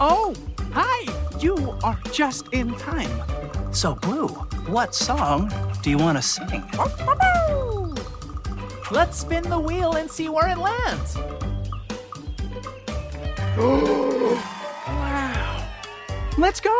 Oh, hi. You are just in time. So, Blue, what song do you want to sing? Let's spin the wheel and see where it lands. wow. Let's go.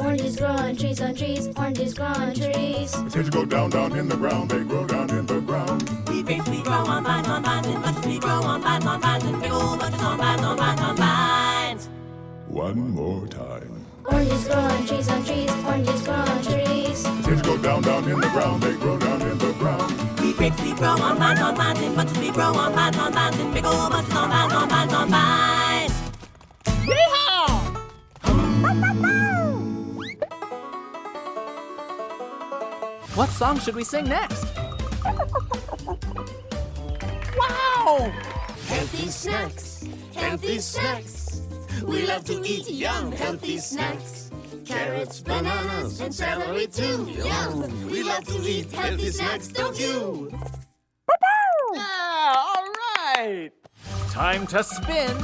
Oranges grow on trees, on trees, oranges grow on trees. Potatoes go down, down in the ground, they grow down in the ground. Wheat grapes, we grow on vines, on vines, and bunches we grow on vines, on vines, and big old bunches on vines, on vines, on vines. One more time. Oranges grow on trees, on trees, oranges grow on trees. Potatoes go down, down in the ground, they grow down in the ground. Wheat grapes, we grow on vines, on vines, and bunches we grow on vines, on vines, and big old bunches on vines, on vines, on vines. What song should we sing next? Wow! Healthy snacks, healthy snacks. We love to eat yum, healthy snacks. Carrots, bananas, and celery too. Yum! We love to eat healthy snacks, don't you? Yeah, all right. Time to spin.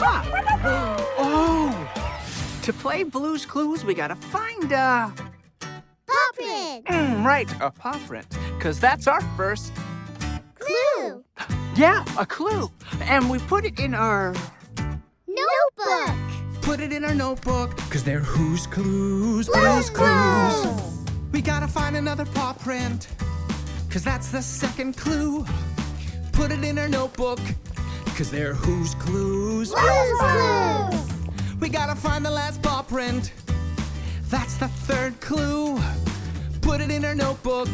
Ah. To play Blue's Clues, we gotta find a. Paw print! Mm, right, a paw print. Because that's our first. Clue! Yeah, a clue. And we put it in our. Notebook! Put it in our notebook, cause they're who's clues, Blue's clues. We gotta find another paw print, cause that's the second clue. Put it in our notebook, cause they're who's clues, Blue's Clues! We gotta find the last paw print, that's the third clue. Put it in our notebook.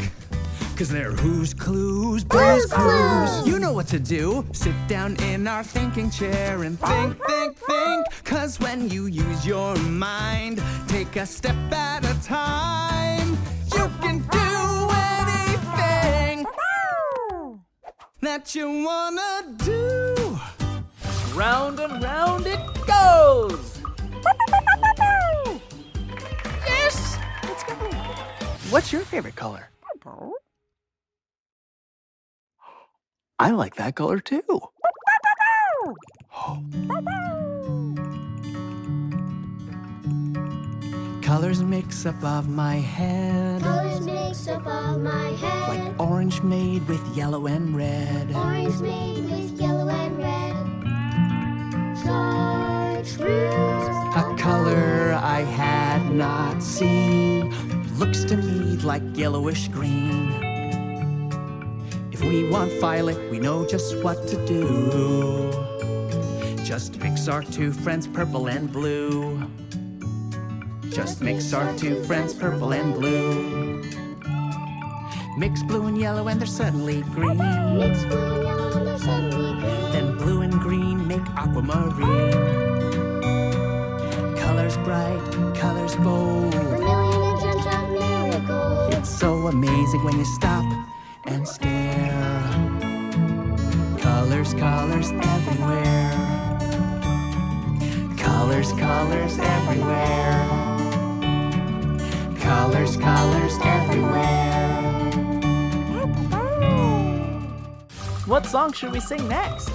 Cause they're who's clues, Blue's Clues. clues. You know what to do. Sit down in our thinking chair and think, think, think. Cause when you use your mind, take a step at a time. You can do anything that you wanna do. Round and round it goes. What's your favorite color? I like that color too. Colors mix above my head. Colors mix above my head. Like orange made with yellow and red. Orange made with yellow and red. Chartreuse. A color I had not seen looks to me like yellowish green. If we want violet, we know just what to do. Just mix our two friends, purple and blue. Just mix our two friends, purple and blue. Mix blue and yellow, and they're suddenly green. Mix blue and yellow and they're suddenly green. Then blue and green make aquamarine. Colors bright, amazing when you stop and stare. Colors, colors everywhere. Colors, colors everywhere. Colors, colors everywhere. What song should we sing next?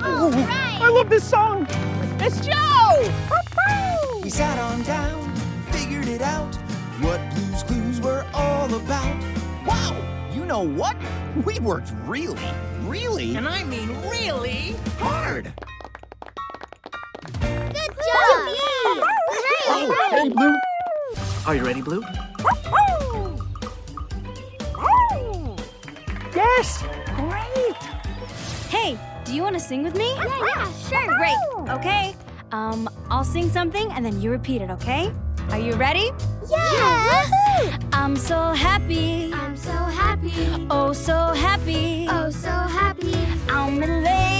All right. I love this song. It's Joe! We sat on down, figured it out, what Blue's Clues were all about. Wow! You know what? We worked really, really And I mean really hard. Good job! Yay! Hooray! Hey, Blue. Are you ready, Blue? Yes! Great! Hey, do you want to sing with me? Yeah, yeah, sure. Great. Okay. Um, I'll sing something and then you repeat it, okay? Are you ready? Yes! I'm so happy. I'm so happy. Oh, so happy. Oh, so happy. I'm elated.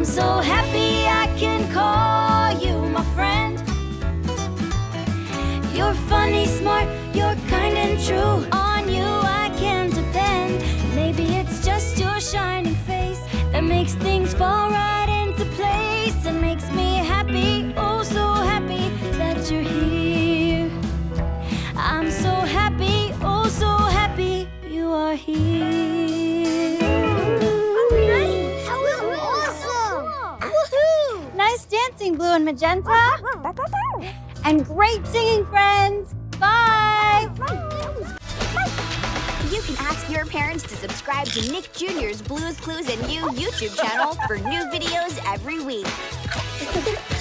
I'm so happy I can call you my friend. You're funny, smart, you're kind and true. On you I can depend. Maybe it's just your shining face that makes things fall right into place and makes me happy. Blue and Magenta. and great singing, friends. Bye. You can ask your parents to subscribe to Nick Jr.'s Blues Clues and You YouTube channel for new videos every week.